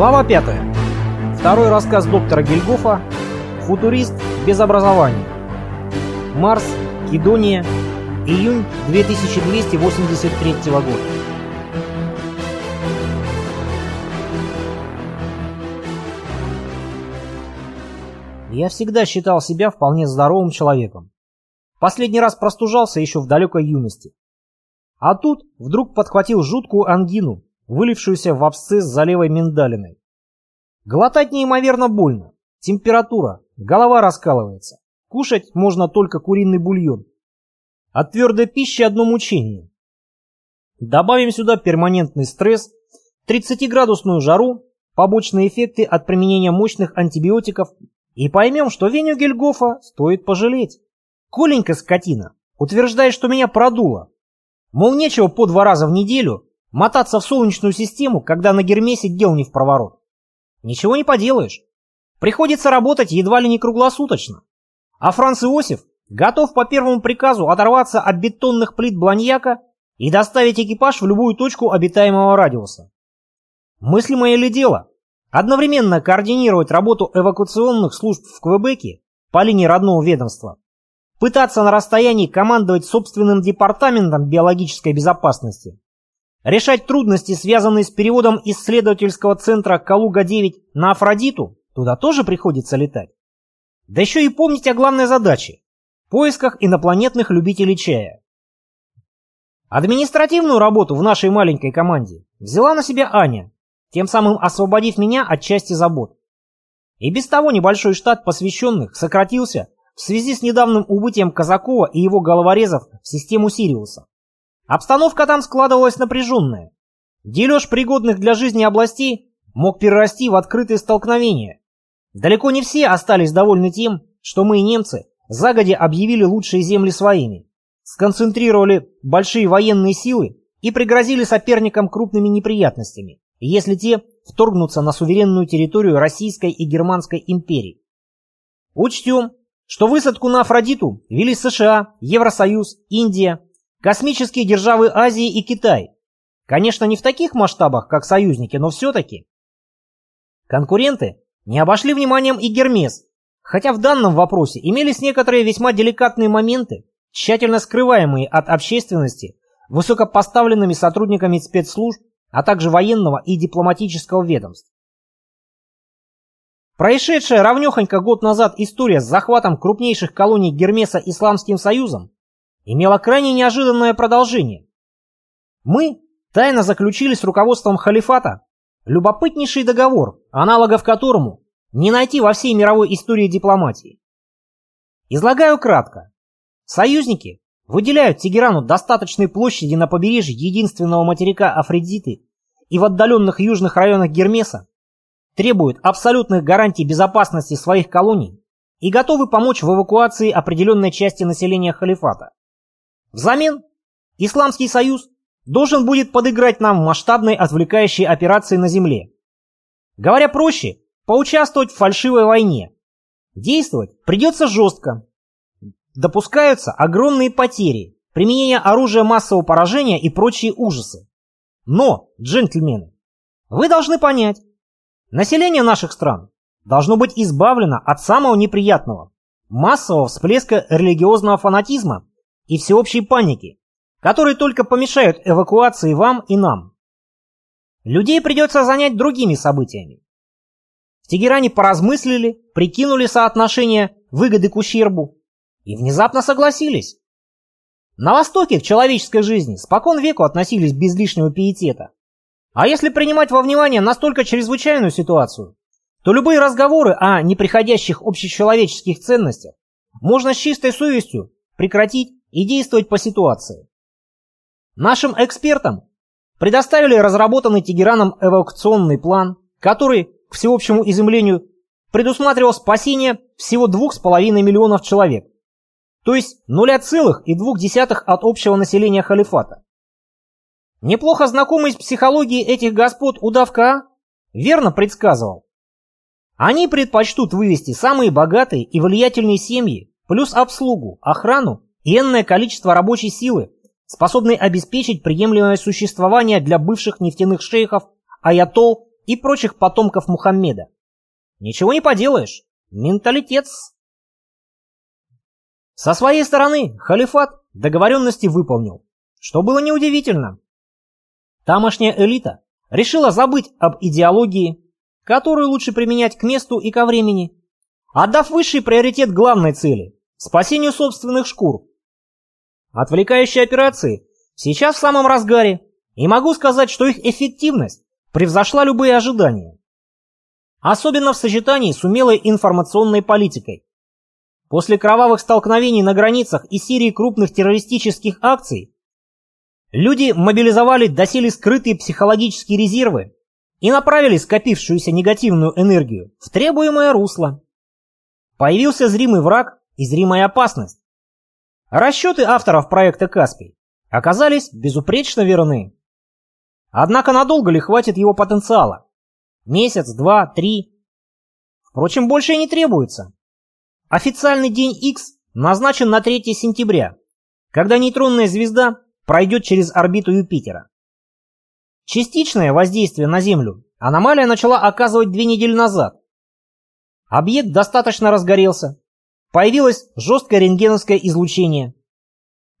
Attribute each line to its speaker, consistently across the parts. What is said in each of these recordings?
Speaker 1: Глава 5. Второй рассказ доктора Гельгофа «Футурист без образования». Марс, Кедония, июнь 2283 года. Я всегда считал себя вполне здоровым человеком. Последний раз простужался еще в далекой юности. А тут вдруг подхватил жуткую ангину, вылившуюся в абсцесс за левой миндалиной. Глотать неимоверно больно, температура, голова раскалывается. Кушать можно только куриный бульон. От твердой пищи одно мучение. Добавим сюда перманентный стресс, 30-градусную жару, побочные эффекты от применения мощных антибиотиков и поймем, что Веню Гельгофа стоит пожалеть. Коленька, скотина, утверждает, что меня продуло. Мол, нечего по два раза в неделю Мотаться в Солнечную систему, когда на Гермесе дел не в проворот. Ничего не поделаешь. Приходится работать едва ли не круглосуточно. А Франц Иосиф готов по первому приказу оторваться от бетонных плит Бланьяка и доставить экипаж в любую точку обитаемого радиуса. Мыслимое ли дело? Одновременно координировать работу эвакуационных служб в Квебеке по линии родного ведомства, пытаться на расстоянии командовать собственным департаментом биологической безопасности Решать трудности, связанные с переводом исследовательского центра Калуга-9 на Афродиту, туда тоже приходится летать. Да еще и помнить о главной задаче – поисках инопланетных любителей чая. Административную работу в нашей маленькой команде взяла на себя Аня, тем самым освободив меня от части забот. И без того небольшой штат посвященных сократился в связи с недавним убытием Казакова и его головорезов в систему Сириуса. Обстановка там складывалась напряженная. Дележ пригодных для жизни областей мог перерасти в открытые столкновения. Далеко не все остались довольны тем, что мы, немцы, загодя объявили лучшие земли своими, сконцентрировали большие военные силы и пригрозили соперникам крупными неприятностями, если те вторгнутся на суверенную территорию Российской и Германской империй. Учтем, что высадку на Афродиту вели США, Евросоюз, Индия, Космические державы Азии и Китай. Конечно, не в таких масштабах, как союзники, но все-таки. Конкуренты не обошли вниманием и Гермес, хотя в данном вопросе имелись некоторые весьма деликатные моменты, тщательно скрываемые от общественности высокопоставленными сотрудниками спецслужб, а также военного и дипломатического ведомств. Происшедшая равнехонько год назад история с захватом крупнейших колоний Гермеса Исламским Союзом имела крайне неожиданное продолжение. Мы тайно заключили с руководством халифата любопытнейший договор, аналогов которому не найти во всей мировой истории дипломатии. Излагаю кратко. Союзники выделяют Тегерану достаточной площади на побережье единственного материка Афродиты и в отдаленных южных районах Гермеса, требуют абсолютных гарантий безопасности своих колоний и готовы помочь в эвакуации определенной части населения халифата. Взамен Исламский Союз должен будет подыграть нам в масштабной отвлекающей операции на Земле. Говоря проще, поучаствовать в фальшивой войне. Действовать придется жестко. Допускаются огромные потери, применение оружия массового поражения и прочие ужасы. Но, джентльмены, вы должны понять, население наших стран должно быть избавлено от самого неприятного, массового всплеска религиозного фанатизма и всеобщей паники, которые только помешают эвакуации вам и нам. Людей придется занять другими событиями. В Тегеране поразмыслили, прикинули соотношение выгоды к ущербу и внезапно согласились. На Востоке к человеческой жизни спокон веку относились без лишнего пиетета. А если принимать во внимание настолько чрезвычайную ситуацию, то любые разговоры о неприходящих общечеловеческих ценностях можно с чистой совестью прекратить и действовать по ситуации. Нашим экспертам предоставили разработанный Тегераном эвакуационный план, который, к всеобщему изумлению, предусматривал спасение всего 2,5 миллионов человек, то есть 0,2 от общего населения халифата. Неплохо знакомый с психологией этих господ удавка верно предсказывал. Они предпочтут вывести самые богатые и влиятельные семьи, плюс обслугу, охрану энное количество рабочей силы, способной обеспечить приемлемое существование для бывших нефтяных шейхов, аятол и прочих потомков Мухаммеда. Ничего не поделаешь, менталитет. Со своей стороны халифат договоренности выполнил, что было неудивительно. Тамошняя элита решила забыть об идеологии, которую лучше применять к месту и ко времени, отдав высший приоритет главной цели – спасению собственных шкур. Отвлекающие операции сейчас в самом разгаре, и могу сказать, что их эффективность превзошла любые ожидания. Особенно в сочетании с умелой информационной политикой. После кровавых столкновений на границах и серии крупных террористических акций люди мобилизовали доселе скрытые психологические резервы и направили скопившуюся негативную энергию в требуемое русло. Появился зримый враг и зримая опасность. Расчеты авторов проекта «Каспий» оказались безупречно верны. Однако надолго ли хватит его потенциала? Месяц, два, три? Впрочем, больше и не требуется. Официальный день X назначен на 3 сентября, когда нейтронная звезда пройдет через орбиту Юпитера. Частичное воздействие на Землю аномалия начала оказывать две недели назад. Объект достаточно разгорелся, появилось жесткое рентгеновское излучение.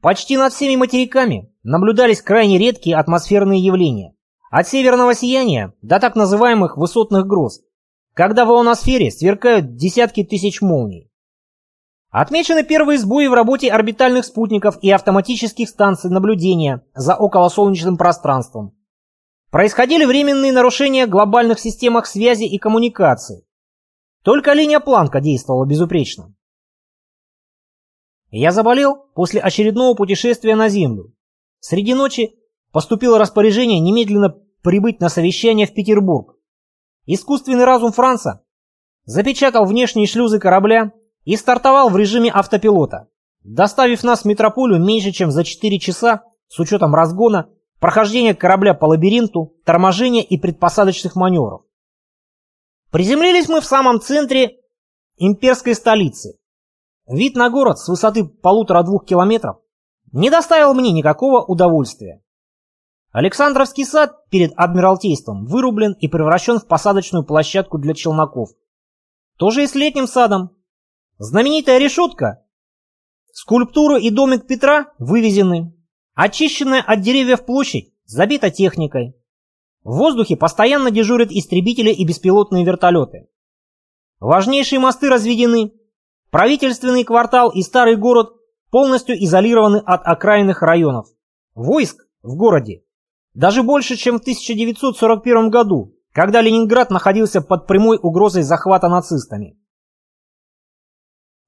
Speaker 1: Почти над всеми материками наблюдались крайне редкие атмосферные явления, от северного сияния до так называемых высотных гроз, когда в ионосфере сверкают десятки тысяч молний. Отмечены первые сбои в работе орбитальных спутников и автоматических станций наблюдения за околосолнечным пространством. Происходили временные нарушения в глобальных системах связи и коммуникации. Только линия Планка действовала безупречно. Я заболел после очередного путешествия на Землю. Среди ночи поступило распоряжение немедленно прибыть на совещание в Петербург. Искусственный разум Франца запечатал внешние шлюзы корабля и стартовал в режиме автопилота, доставив нас в метрополию меньше, чем за 4 часа с учетом разгона, прохождения корабля по лабиринту, торможения и предпосадочных маневров. Приземлились мы в самом центре имперской столицы. Вид на город с высоты полутора-двух километров не доставил мне никакого удовольствия. Александровский сад перед Адмиралтейством вырублен и превращен в посадочную площадку для челноков. Тоже и с летним садом, Знаменитая решетка, скульптура и домик Петра вывезены. Очищенная от деревьев площадь забита техникой. В воздухе постоянно дежурят истребители и беспилотные вертолеты. Важнейшие мосты разведены. Правительственный квартал и старый город полностью изолированы от окраинных районов. Войск в городе даже больше, чем в 1941 году, когда Ленинград находился под прямой угрозой захвата нацистами.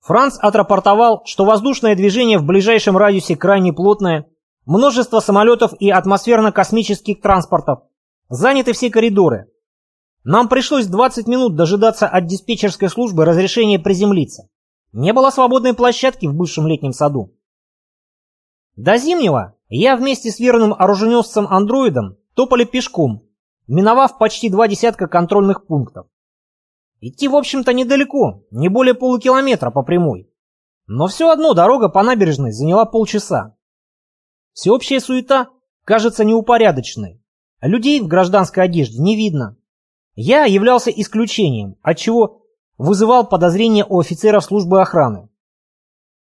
Speaker 1: Франц отрапортовал, что воздушное движение в ближайшем радиусе крайне плотное, множество самолетов и атмосферно-космических транспортов, заняты все коридоры. Нам пришлось 20 минут дожидаться от диспетчерской службы разрешения приземлиться. Не было свободной площадки в бывшем летнем саду. До зимнего я вместе с верным оруженосцем-андроидом топали пешком, миновав почти два десятка контрольных пунктов. Идти, в общем-то, недалеко, не более полукилометра по прямой. Но все одно дорога по набережной заняла полчаса. Всеобщая суета кажется неупорядоченной. Людей в гражданской одежде не видно. Я являлся исключением, отчего вызывал подозрения у офицеров службы охраны.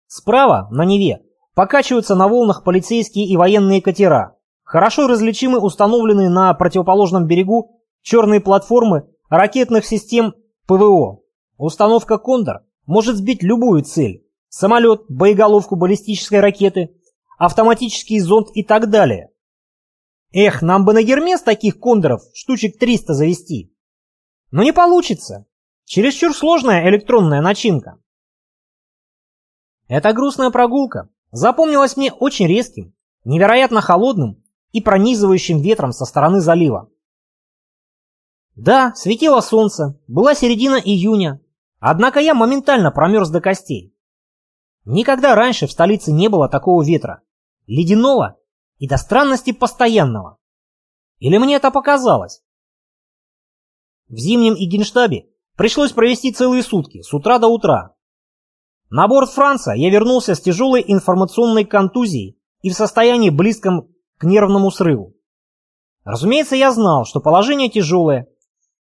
Speaker 1: Справа, на Неве, покачиваются на волнах полицейские и военные катера. Хорошо различимы установленные на противоположном берегу черные платформы ракетных систем ПВО. Установка «Кондор» может сбить любую цель. Самолет, боеголовку баллистической ракеты, автоматический зонд и так далее. Эх, нам бы на Гермес таких кондоров штучек 300 завести. Но не получится. Чересчур сложная электронная начинка. Эта грустная прогулка запомнилась мне очень резким, невероятно холодным и пронизывающим ветром со стороны залива. Да, светило солнце, была середина июня, однако я моментально промерз до костей. Никогда раньше в столице не было такого ветра, ледяного и до странности постоянного. Или мне это показалось? В зимнем Игенштабе пришлось провести целые сутки, с утра до утра. На борт Франца я вернулся с тяжелой информационной контузией и в состоянии близком к нервному срыву. Разумеется, я знал, что положение тяжелое,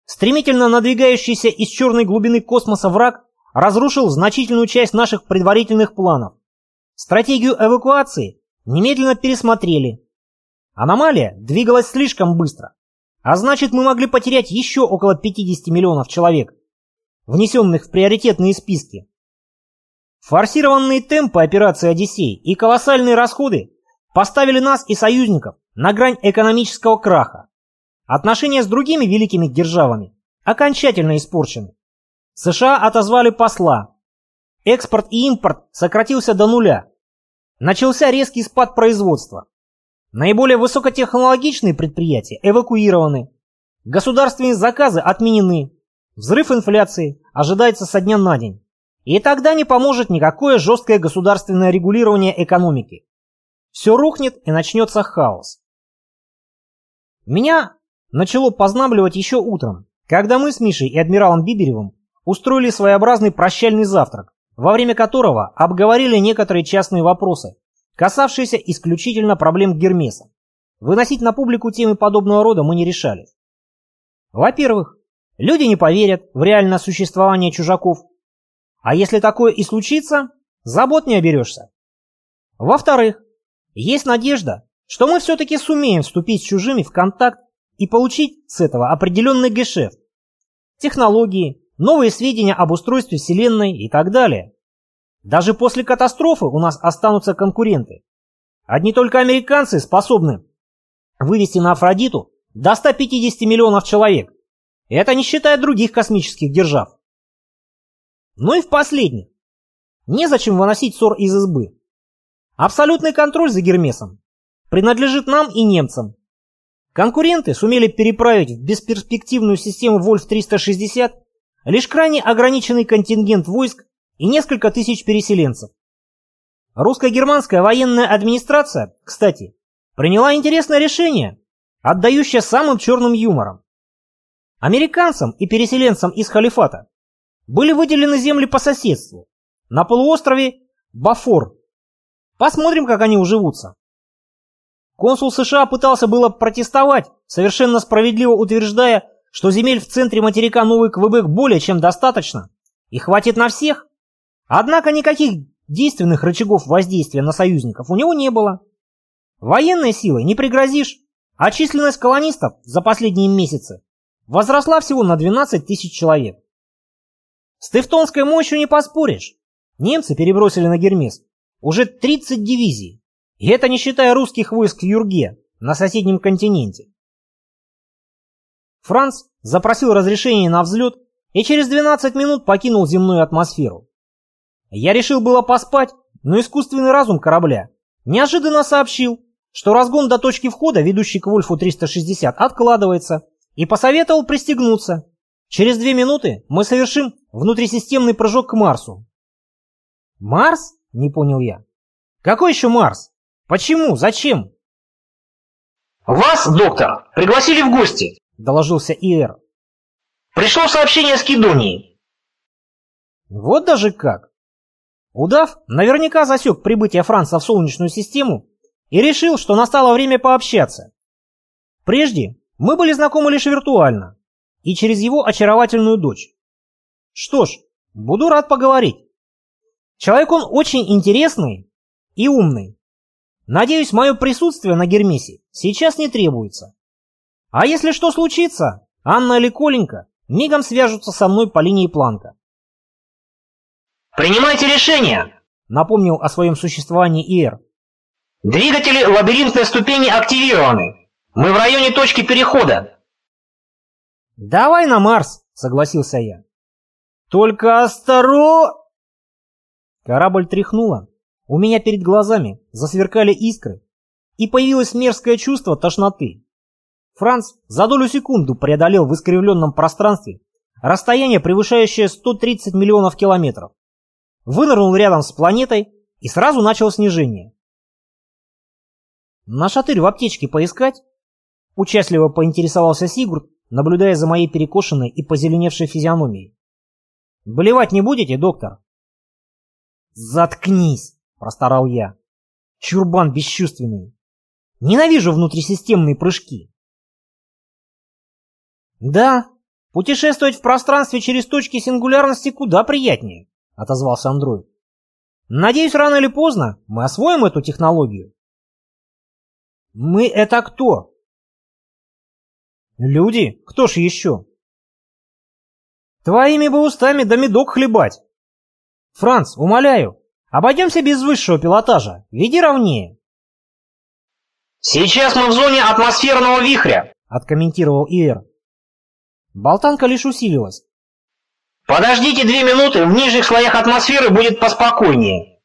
Speaker 1: Стремительно надвигающийся из черной глубины космоса враг разрушил значительную часть наших предварительных планов. Стратегию эвакуации немедленно пересмотрели. Аномалия двигалась слишком быстро, а значит мы могли потерять еще около 50 миллионов человек, внесенных в приоритетные списки. Форсированные темпы операции «Одиссей» и колоссальные расходы поставили нас и союзников на грань экономического краха. Отношения с другими великими державами окончательно испорчены. США отозвали посла. Экспорт и импорт сократился до нуля. Начался резкий спад производства. Наиболее высокотехнологичные предприятия эвакуированы. Государственные заказы отменены. Взрыв инфляции ожидается со дня на день. И тогда не поможет никакое жесткое государственное регулирование экономики. Все рухнет и начнется хаос. Меня начало познабливать еще утром, когда мы с Мишей и адмиралом Биберевым устроили своеобразный прощальный завтрак, во время которого обговорили некоторые частные вопросы, касавшиеся исключительно проблем Гермеса. Выносить на публику темы подобного рода мы не решали. Во-первых, люди не поверят в реальное существование чужаков, а если такое и случится, забот не оберешься. Во-вторых, есть надежда, что мы все-таки сумеем вступить с чужими в контакт и получить с этого определенный гешефт. Технологии, новые сведения об устройстве Вселенной и так далее. Даже после катастрофы у нас останутся конкуренты. Одни только американцы способны вывести на Афродиту до 150 миллионов человек. Это не считая других космических держав. Ну и в последних. Незачем выносить ссор из избы. Абсолютный контроль за Гермесом принадлежит нам и немцам. Конкуренты сумели переправить в бесперспективную систему Вольф-360 лишь крайне ограниченный контингент войск и несколько тысяч переселенцев. Русско-германская военная администрация, кстати, приняла интересное решение, отдающее самым черным юмором. Американцам и переселенцам из халифата были выделены земли по соседству, на полуострове Бафор. Посмотрим, как они уживутся. Консул США пытался было протестовать, совершенно справедливо утверждая, что земель в центре материка Новый Квебек более чем достаточно и хватит на всех. Однако никаких действенных рычагов воздействия на союзников у него не было. Военной силой не пригрозишь, а численность колонистов за последние месяцы возросла всего на 12 тысяч человек. С Тевтонской мощью не поспоришь. Немцы перебросили на Гермес уже 30 дивизий, и это не считая русских войск в Юрге на соседнем континенте. Франц запросил разрешение на взлет и через 12 минут покинул земную атмосферу. Я решил было поспать, но искусственный разум корабля неожиданно сообщил, что разгон до точки входа, ведущий к Вольфу-360, откладывается, и посоветовал пристегнуться. Через две минуты мы совершим внутрисистемный прыжок к Марсу. Марс? Не понял я. Какой еще Марс? Почему? Зачем?
Speaker 2: Вас, доктор, пригласили в гости,
Speaker 1: доложился Иэр.
Speaker 2: Пришло сообщение с Кедонии.
Speaker 1: Вот даже как. Удав наверняка засек прибытие Франца в Солнечную систему и решил, что настало время пообщаться. Прежде мы были знакомы лишь виртуально и через его очаровательную дочь. Что ж, буду рад поговорить. Человек он очень интересный и умный. Надеюсь, мое присутствие на Гермесе сейчас не требуется. А если что случится, Анна или Коленька мигом свяжутся со мной по линии Планка.
Speaker 2: «Принимайте решение!»
Speaker 1: — напомнил о своем существовании Иэр.
Speaker 2: «Двигатели лабиринтной ступени активированы. Мы в районе точки перехода».
Speaker 1: «Давай на Марс!» — согласился я. «Только осторожно!» Корабль тряхнуло. У меня перед глазами засверкали искры, и появилось мерзкое чувство тошноты. Франц за долю секунду преодолел в искривленном пространстве расстояние, превышающее 130 миллионов километров. Вынырнул рядом с планетой и сразу начал снижение. «На шатырь в аптечке поискать?» Участливо поинтересовался Сигурд, наблюдая за моей перекошенной и позеленевшей физиономией. «Болевать не будете, доктор?» «Заткнись!» – просторал я. «Чурбан бесчувственный! Ненавижу внутрисистемные прыжки!» «Да, Путешествовать в пространстве через точки сингулярности куда приятнее, отозвался андроид. Надеюсь, рано или поздно мы освоим эту технологию. Мы это кто? Люди? Кто ж еще? Твоими бы устами да медок хлебать. Франц, умоляю, обойдемся без высшего пилотажа. Веди ровнее.
Speaker 2: Сейчас мы в зоне атмосферного вихря,
Speaker 1: откомментировал Иэр. Болтанка лишь усилилась.
Speaker 2: Подождите две минуты, в нижних слоях атмосферы будет поспокойнее.